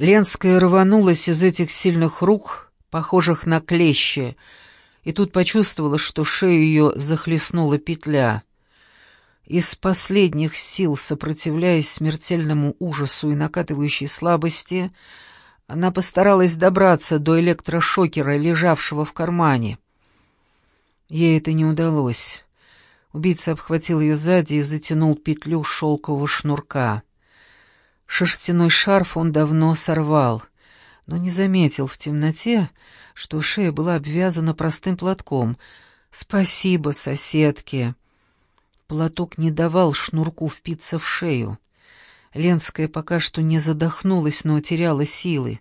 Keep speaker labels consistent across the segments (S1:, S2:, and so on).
S1: Ленская рванулась из этих сильных рук, похожих на клещи, и тут почувствовала, что шею ее захлестнула петля. Из последних сил, сопротивляясь смертельному ужасу и накатывающей слабости, она постаралась добраться до электрошокера, лежавшего в кармане. Ей это не удалось. Убийца обхватил ее сзади и затянул петлю шелкового шнурка. Шерстяной шарф он давно сорвал, но не заметил в темноте, что шея была обвязана простым платком. «Спасибо, соседке!» Платок не давал шнурку впиться в шею. Ленская пока что не задохнулась, но теряла силы.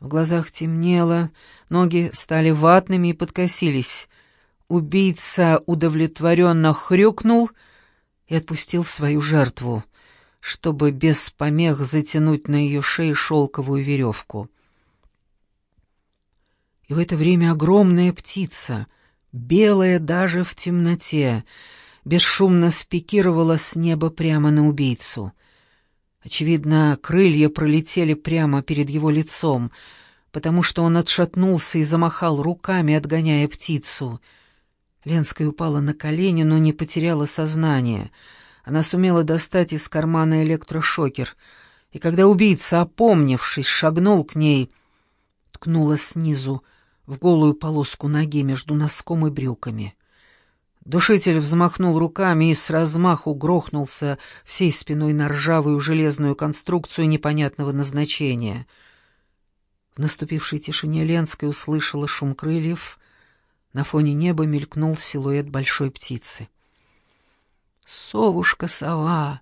S1: В глазах темнело, ноги стали ватными и подкосились. Убийца удовлетворенно хрюкнул и отпустил свою жертву — чтобы без помех затянуть на ее шее шелковую веревку. И в это время огромная птица, белая даже в темноте, бесшумно спикировала с неба прямо на убийцу. Очевидно, крылья пролетели прямо перед его лицом, потому что он отшатнулся и замахал руками, отгоняя птицу. Ленская упала на колени, но не потеряла сознание — она сумела достать из кармана электрошокер, и когда убийца, опомнившись, шагнул к ней, ткнула снизу в голую полоску ноги между носком и брюками. Душитель взмахнул руками и с размаху грохнулся всей спиной на ржавую железную конструкцию непонятного назначения. В наступившей тишине Ленская услышала шум крыльев, на фоне неба мелькнул силуэт большой птицы. Совушка-сова,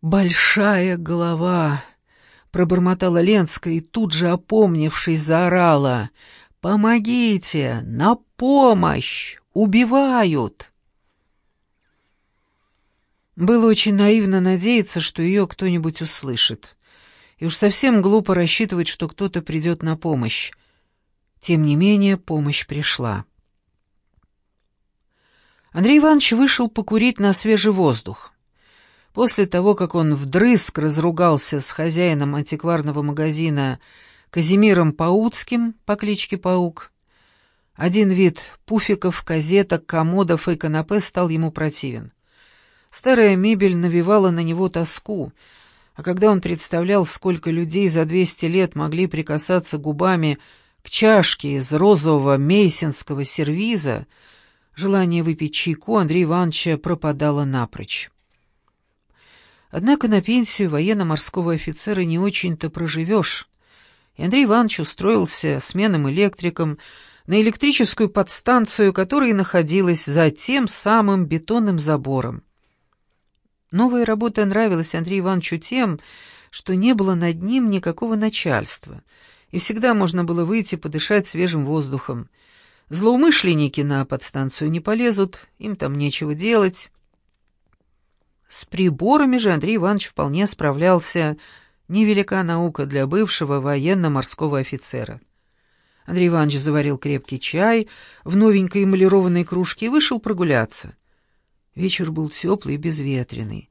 S1: большая голова, пробормотала Ленская и тут же, опомнившись, заорала. «Помогите! На помощь! Убивают!» Было очень наивно надеяться, что ее кто-нибудь услышит. И уж совсем глупо рассчитывать, что кто-то придет на помощь. Тем не менее, помощь пришла. Андрей Иванович вышел покурить на свежий воздух. После того, как он вдрызг разругался с хозяином антикварного магазина Казимиром Пауцким по кличке Паук, один вид пуфиков, казеток, комодов и канапе стал ему противен. Старая мебель навевала на него тоску, а когда он представлял, сколько людей за двести лет могли прикасаться губами к чашке из розового мейсинского сервиза, Желание выпить чайку Андрея Ивановича пропадало напрочь. Однако на пенсию военно-морского офицера не очень-то проживешь, и Андрей Иванович устроился сменным электриком на электрическую подстанцию, которая находилась за тем самым бетонным забором. Новая работа нравилась Андрею Ивановичу тем, что не было над ним никакого начальства, и всегда можно было выйти подышать свежим воздухом, Злоумышленники на подстанцию не полезут, им там нечего делать. С приборами же Андрей Иванович вполне справлялся. Невелика наука для бывшего военно-морского офицера. Андрей Иванович заварил крепкий чай в новенькой эмалированной кружке и вышел прогуляться. Вечер был теплый и безветренный.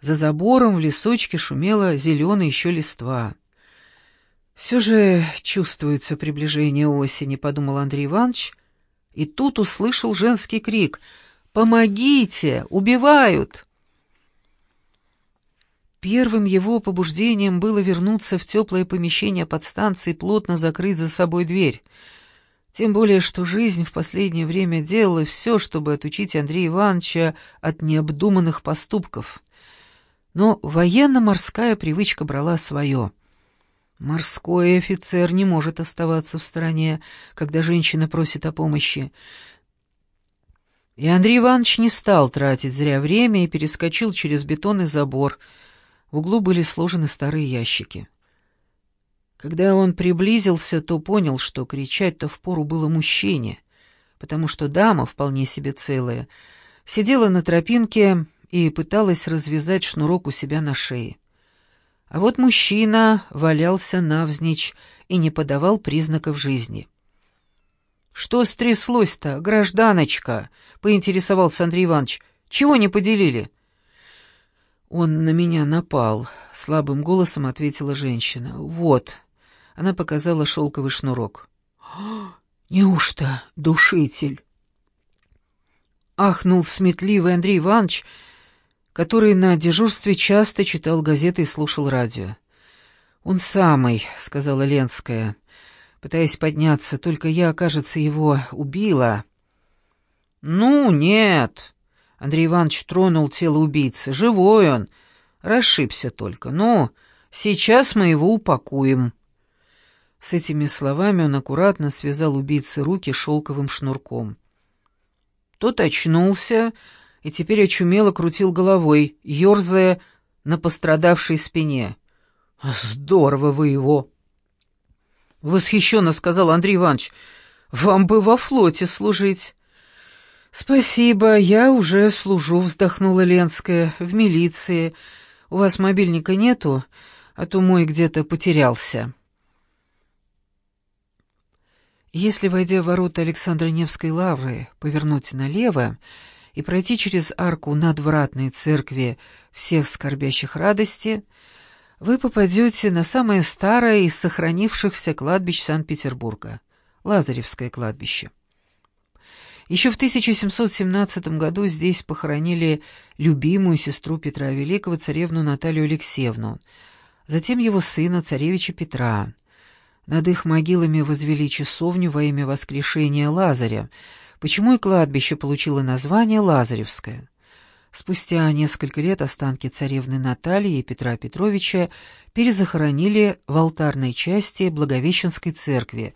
S1: За забором в лесочке шумела зеленая еще листва. «Все же чувствуется приближение осени», — подумал Андрей Иванович, и тут услышал женский крик «Помогите! Убивают!» Первым его побуждением было вернуться в теплое помещение подстанции и плотно закрыть за собой дверь. Тем более, что жизнь в последнее время делала все, чтобы отучить Андрея Ивановича от необдуманных поступков. Но военно-морская привычка брала свое — Морской офицер не может оставаться в стороне, когда женщина просит о помощи. И Андрей Иванович не стал тратить зря время и перескочил через бетонный забор. В углу были сложены старые ящики. Когда он приблизился, то понял, что кричать-то впору было мужчине, потому что дама, вполне себе целая, сидела на тропинке и пыталась развязать шнурок у себя на шее. А вот мужчина валялся навзничь и не подавал признаков жизни. «Что стряслось-то, гражданочка?» — поинтересовался Андрей Иванович. «Чего не поделили?» «Он на меня напал», — слабым голосом ответила женщина. «Вот». Она показала шелковый шнурок. «Неужто душитель?» Ахнул сметливый Андрей Иванович, который на дежурстве часто читал газеты и слушал радио. «Он самый», — сказала Ленская, пытаясь подняться, — «только я, кажется, его убила». «Ну, нет», Андрей Иванович тронул тело убийцы. «Живой он. Расшибся только. Ну, сейчас мы его упакуем». С этими словами он аккуратно связал убийце руки шелковым шнурком. Тот очнулся и теперь очумело крутил головой, ерзая на пострадавшей спине. «Здорово вы его!» Восхищенно сказал Андрей Иванович. «Вам бы во флоте служить». «Спасибо, я уже служу», — вздохнула Ленская, — «в милиции. У вас мобильника нету, а то мой где-то потерялся». Если, войдя в ворота Александра Невской лавры, повернуть налево и пройти через арку надвратной церкви всех скорбящих радости, вы попадете на самое старое из сохранившихся кладбищ Санкт-Петербурга — Лазаревское кладбище. Еще в 1717 году здесь похоронили любимую сестру Петра Великого, царевну Наталью Алексеевну, затем его сына, царевича Петра. Над их могилами возвели часовню во имя воскрешения Лазаря, почему и кладбище получило название Лазаревское. Спустя несколько лет останки царевны Натальи и Петра Петровича перезахоронили в алтарной части Благовещенской церкви,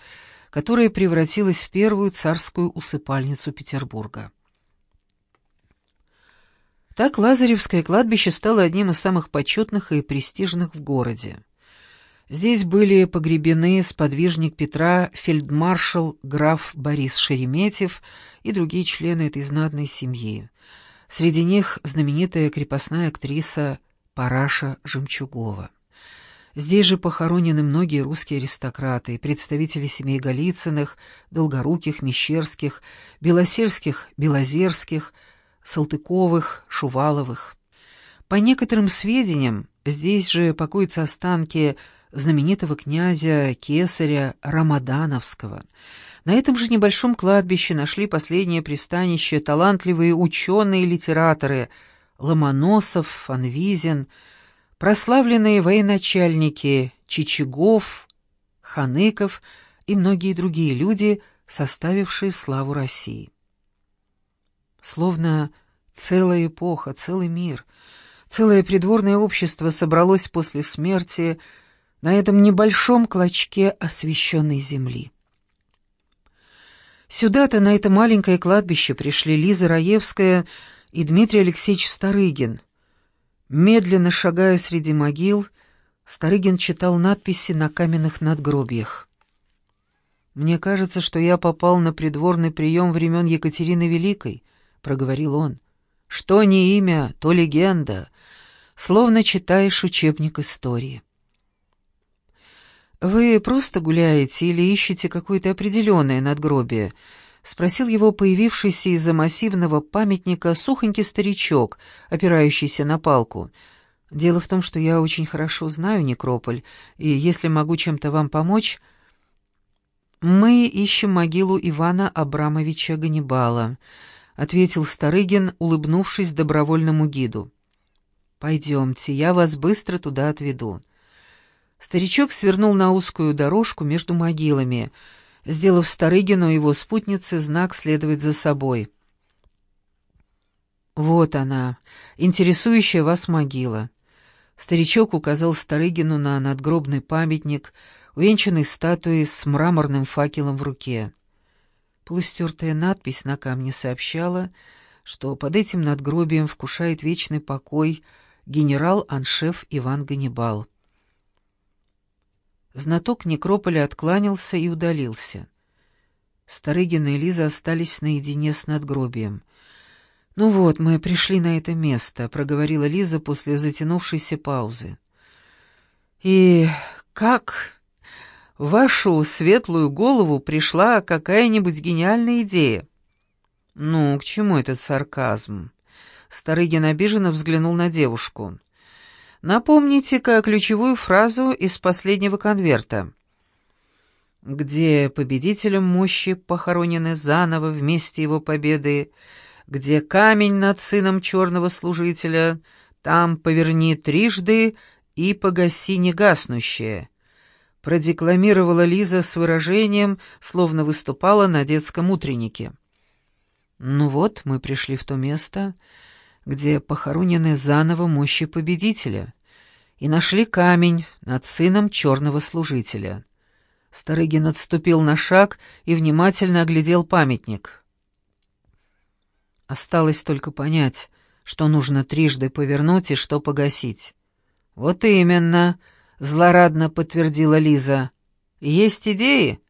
S1: которая превратилась в первую царскую усыпальницу Петербурга. Так Лазаревское кладбище стало одним из самых почетных и престижных в городе. Здесь были погребены сподвижник Петра, фельдмаршал граф Борис Шереметьев и другие члены этой знатной семьи. Среди них знаменитая крепостная актриса Параша Жемчугова. Здесь же похоронены многие русские аристократы, представители семей Голицыных, Долгоруких, Мещерских, Белосельских, Белозерских, Салтыковых, Шуваловых. По некоторым сведениям, здесь же покоятся останки знаменитого князя Кесаря Рамадановского. На этом же небольшом кладбище нашли последнее пристанище талантливые ученые и литераторы Ломоносов, Фанвизин, прославленные военачальники Чичагов, Ханыков и многие другие люди, составившие славу России. Словно целая эпоха, целый мир, целое придворное общество собралось после смерти на этом небольшом клочке освященной земли. Сюда-то, на это маленькое кладбище, пришли Лиза Раевская и Дмитрий Алексеевич Старыгин — Медленно шагая среди могил, Старыгин читал надписи на каменных надгробиях. «Мне кажется, что я попал на придворный прием времен Екатерины Великой», — проговорил он. «Что не имя, то легенда, словно читаешь учебник истории». «Вы просто гуляете или ищете какое-то определенное надгробие?» — спросил его появившийся из-за массивного памятника сухонький старичок, опирающийся на палку. «Дело в том, что я очень хорошо знаю некрополь, и если могу чем-то вам помочь...» «Мы ищем могилу Ивана Абрамовича Ганнибала», — ответил Старыгин, улыбнувшись добровольному гиду. «Пойдемте, я вас быстро туда отведу». Старичок свернул на узкую дорожку между могилами — сделав Старыгину и его спутнице знак следовать за собой. «Вот она, интересующая вас могила». Старичок указал Старыгину на надгробный памятник, увенчанный статуей с мраморным факелом в руке. Полустертая надпись на камне сообщала, что под этим надгробием вкушает вечный покой генерал-аншеф Иван Ганнибал. Знаток некрополя откланялся и удалился. Старыгина и Лиза остались наедине с надгробием. «Ну вот, мы пришли на это место», — проговорила Лиза после затянувшейся паузы. «И как в вашу светлую голову пришла какая-нибудь гениальная идея?» «Ну, к чему этот сарказм?» Старыгин обиженно взглянул на девушку. «Напомните-ка ключевую фразу из последнего конверта» где победителем мощи похоронены заново вместе его победы, где камень над сыном черного служителя, там поверни трижды и погаси негаснущее. Продекламировала Лиза с выражением, словно выступала на детском утреннике. Ну вот, мы пришли в то место, где похоронены заново мощи победителя, и нашли камень над сыном черного служителя. Старыгин отступил на шаг и внимательно оглядел памятник. Осталось только понять, что нужно трижды повернуть и что погасить. «Вот именно», — злорадно подтвердила Лиза. «Есть идеи?»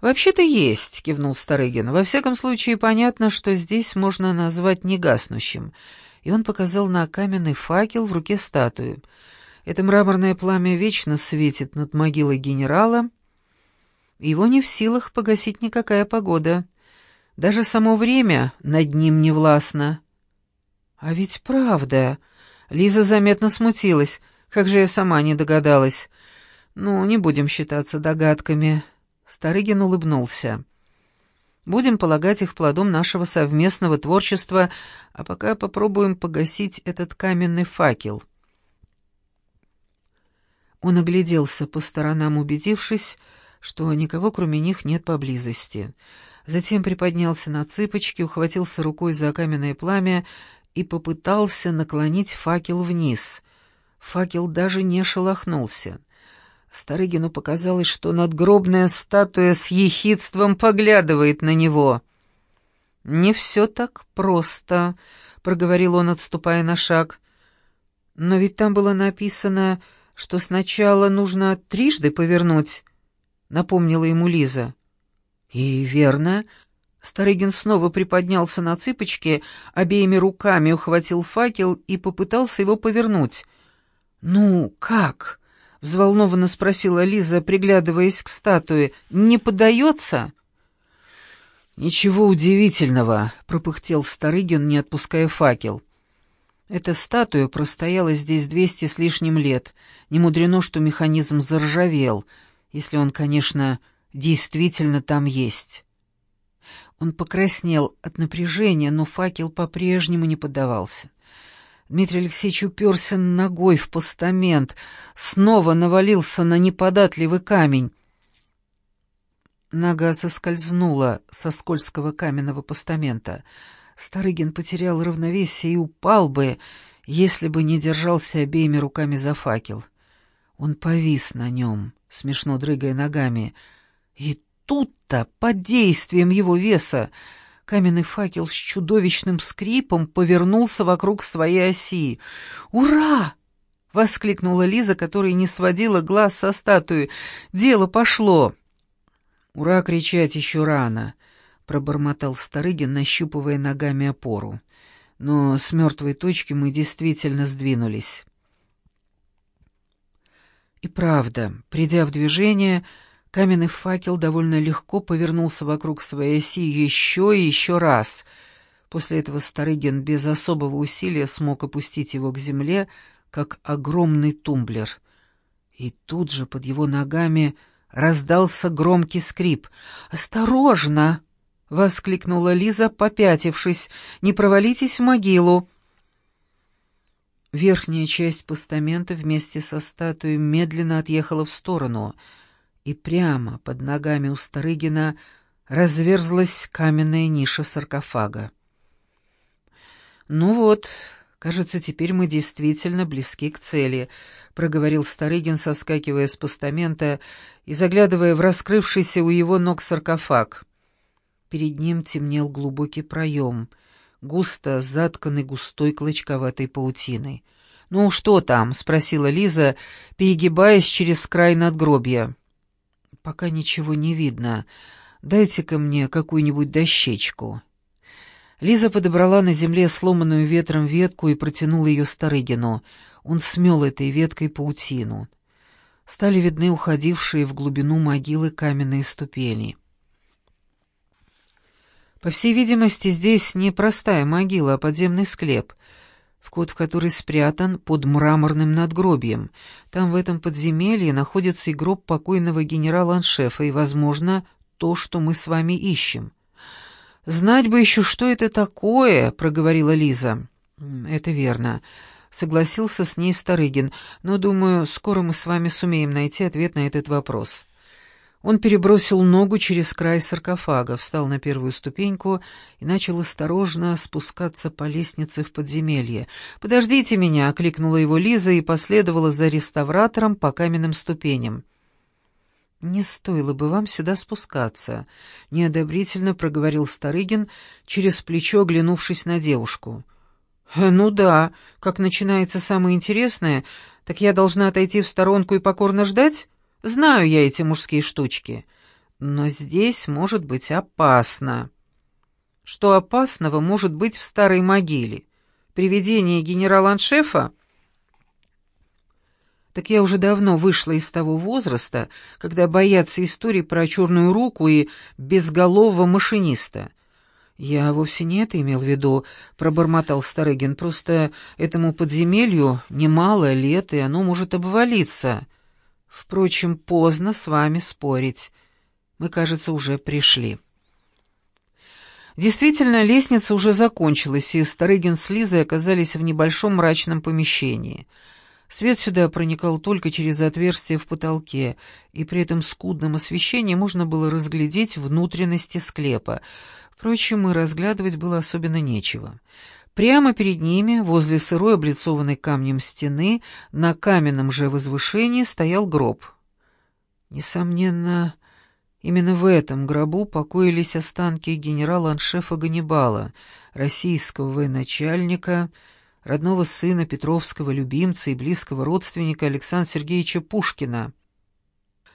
S1: «Вообще-то есть», — кивнул Старыгин. «Во всяком случае, понятно, что здесь можно назвать негаснущим». И он показал на каменный факел в руке статуи. Это мраморное пламя вечно светит над могилой генерала, его не в силах погасить никакая погода. Даже само время над ним не властно. А ведь правда. Лиза заметно смутилась. Как же я сама не догадалась. Ну, не будем считаться догадками. Старыгин улыбнулся. Будем полагать их плодом нашего совместного творчества, а пока попробуем погасить этот каменный факел. Он огляделся по сторонам, убедившись, что никого кроме них нет поблизости. Затем приподнялся на цыпочки, ухватился рукой за каменное пламя и попытался наклонить факел вниз. Факел даже не шелохнулся. Старыгину показалось, что надгробная статуя с ехидством поглядывает на него. «Не все так просто», — проговорил он, отступая на шаг. «Но ведь там было написано, что сначала нужно трижды повернуть, напомнила ему Лиза. И верно. Старыгин снова приподнялся на цыпочки, обеими руками ухватил факел и попытался его повернуть. «Ну, как?» — взволнованно спросила Лиза, приглядываясь к статуе. «Не поддается?» «Ничего удивительного», — пропыхтел Старыгин, не отпуская факел. Эта статуя простояла здесь двести с лишним лет. Не мудрено, что механизм заржавел — если он, конечно, действительно там есть. Он покраснел от напряжения, но факел по-прежнему не поддавался. Дмитрий Алексеевич уперся ногой в постамент, снова навалился на неподатливый камень. Нога соскользнула со скользкого каменного постамента. Старыгин потерял равновесие и упал бы, если бы не держался обеими руками за факел. Он повис на нем смешно дрыгая ногами. И тут-то, под действием его веса, каменный факел с чудовищным скрипом повернулся вокруг своей оси. «Ура!» — воскликнула Лиза, которая не сводила глаз со статуи. «Дело пошло!» «Ура!» — кричать еще рано, — пробормотал Старыгин, нащупывая ногами опору. «Но с мертвой точки мы действительно сдвинулись». И правда, придя в движение, каменный факел довольно легко повернулся вокруг своей оси еще и еще раз. После этого Старыгин без особого усилия смог опустить его к земле, как огромный тумблер. И тут же под его ногами раздался громкий скрип. «Осторожно!» — воскликнула Лиза, попятившись. «Не провалитесь в могилу!» Верхняя часть постамента вместе со статуей медленно отъехала в сторону, и прямо под ногами у Старыгина разверзлась каменная ниша саркофага. «Ну вот, кажется, теперь мы действительно близки к цели», — проговорил Старыгин, соскакивая с постамента и заглядывая в раскрывшийся у его ног саркофаг. Перед ним темнел глубокий проем — густо затканный густой клочковатой паутиной. «Ну, что там?» — спросила Лиза, перегибаясь через край надгробья. «Пока ничего не видно. Дайте-ка мне какую-нибудь дощечку». Лиза подобрала на земле сломанную ветром ветку и протянула ее Старыгину. Он смел этой веткой паутину. Стали видны уходившие в глубину могилы каменные ступени. По всей видимости, здесь не простая могила, а подземный склеп, вход в который спрятан под мраморным надгробием. Там в этом подземелье находится и гроб покойного генерала-аншефа, и, возможно, то, что мы с вами ищем. «Знать бы еще, что это такое», — проговорила Лиза. «Это верно», — согласился с ней Старыгин, «но, думаю, скоро мы с вами сумеем найти ответ на этот вопрос». Он перебросил ногу через край саркофага, встал на первую ступеньку и начал осторожно спускаться по лестнице в подземелье. «Подождите меня!» — окликнула его Лиза и последовала за реставратором по каменным ступеням. «Не стоило бы вам сюда спускаться», — неодобрительно проговорил Старыгин, через плечо оглянувшись на девушку. «Э, «Ну да, как начинается самое интересное, так я должна отойти в сторонку и покорно ждать? Знаю я эти мужские штучки. Но здесь может быть опасно». «Что опасного может быть в старой могиле? Привидение генерала-аншефа?» Так я уже давно вышла из того возраста, когда боятся истории про черную руку и безголового машиниста. Я вовсе не это имел в виду, пробормотал Старыгин. Просто этому подземелью немало лет, и оно может обвалиться. Впрочем, поздно с вами спорить. Мы, кажется, уже пришли. Действительно, лестница уже закончилась, и Старыгин с Лизой оказались в небольшом мрачном помещении — Свет сюда проникал только через отверстие в потолке, и при этом скудном освещении можно было разглядеть внутренности склепа. Впрочем, и разглядывать было особенно нечего. Прямо перед ними, возле сырой облицованной камнем стены, на каменном же возвышении стоял гроб. Несомненно, именно в этом гробу покоились останки генерала-аншефа Ганнибала, российского военачальника, родного сына Петровского любимца и близкого родственника Александра Сергеевича Пушкина.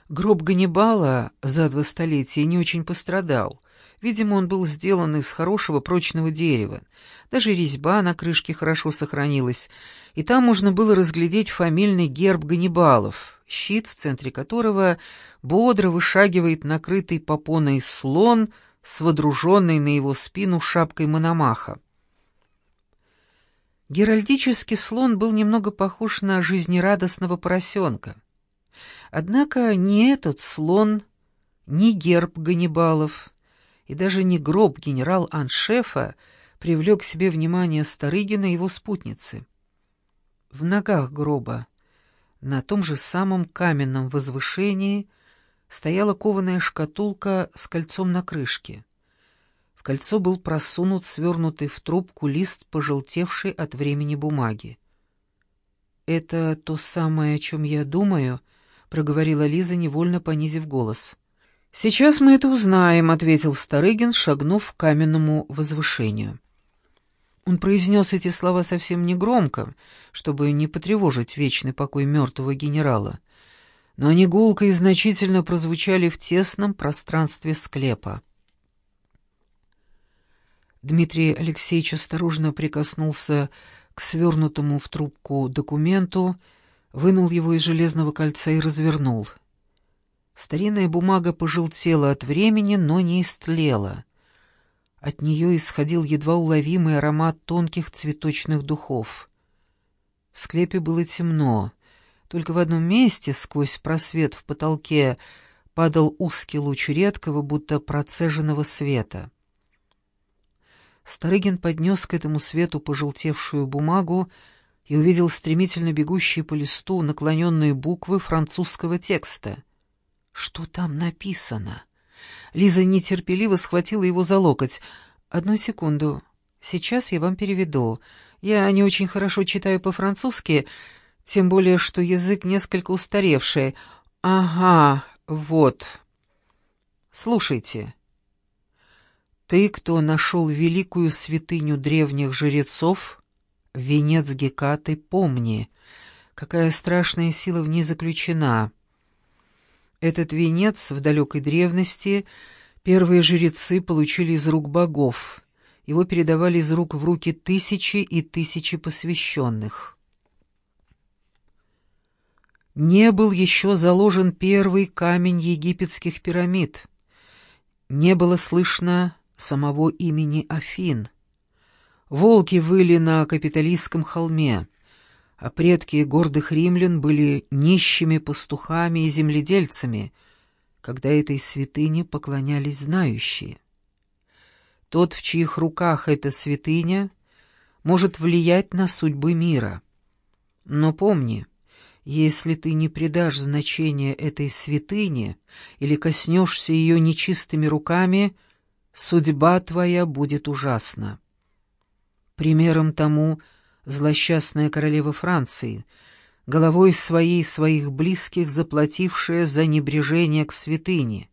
S1: Гроб Ганнибала за два столетия не очень пострадал. Видимо, он был сделан из хорошего прочного дерева. Даже резьба на крышке хорошо сохранилась, и там можно было разглядеть фамильный герб Ганнибалов, щит, в центре которого бодро вышагивает накрытый попоной слон с водруженной на его спину шапкой мономаха. Геральдический слон был немного похож на жизнерадостного поросенка. Однако ни этот слон, ни герб Ганнибалов и даже не гроб генерал-аншефа привлек к себе внимание Старыгина и его спутницы. В ногах гроба, на том же самом каменном возвышении, стояла кованая шкатулка с кольцом на крышке кольцо был просунут свернутый в трубку лист, пожелтевший от времени бумаги. «Это то самое, о чем я думаю», — проговорила Лиза, невольно понизив голос. «Сейчас мы это узнаем», — ответил Старыгин, шагнув к каменному возвышению. Он произнес эти слова совсем негромко, чтобы не потревожить вечный покой мертвого генерала, но они гулко и значительно прозвучали в тесном пространстве склепа. Дмитрий Алексеевич осторожно прикоснулся к свернутому в трубку документу, вынул его из железного кольца и развернул. Старинная бумага пожелтела от времени, но не истлела. От нее исходил едва уловимый аромат тонких цветочных духов. В склепе было темно. Только в одном месте, сквозь просвет в потолке, падал узкий луч редкого, будто процеженного света. Старыгин поднес к этому свету пожелтевшую бумагу и увидел стремительно бегущие по листу наклоненные буквы французского текста. «Что там написано?» Лиза нетерпеливо схватила его за локоть. «Одну секунду. Сейчас я вам переведу. Я не очень хорошо читаю по-французски, тем более, что язык несколько устаревший. Ага, вот. Слушайте». Ты, кто нашел великую святыню древних жрецов, венец Гекаты, помни, какая страшная сила в ней заключена. Этот венец в далекой древности первые жрецы получили из рук богов, его передавали из рук в руки тысячи и тысячи посвященных. Не был еще заложен первый камень египетских пирамид. Не было слышно самого имени Афин. Волки выли на капиталистском холме, а предки гордых римлян были нищими пастухами и земледельцами, когда этой святыне поклонялись знающие. Тот, в чьих руках эта святыня, может влиять на судьбы мира. Но помни, если ты не придашь значения этой святыне или коснешься ее нечистыми руками, судьба твоя будет ужасна. Примером тому злосчастная королева Франции, головой своей своих близких заплатившая за небрежение к святыне.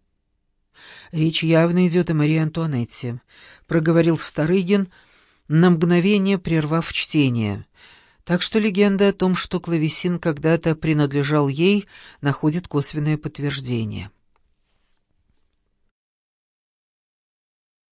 S1: Речь явно идет о Марии Антуанетте, проговорил Старыгин, на мгновение прервав чтение — так что легенда о том, что клавесин когда-то принадлежал ей, находит косвенное подтверждение.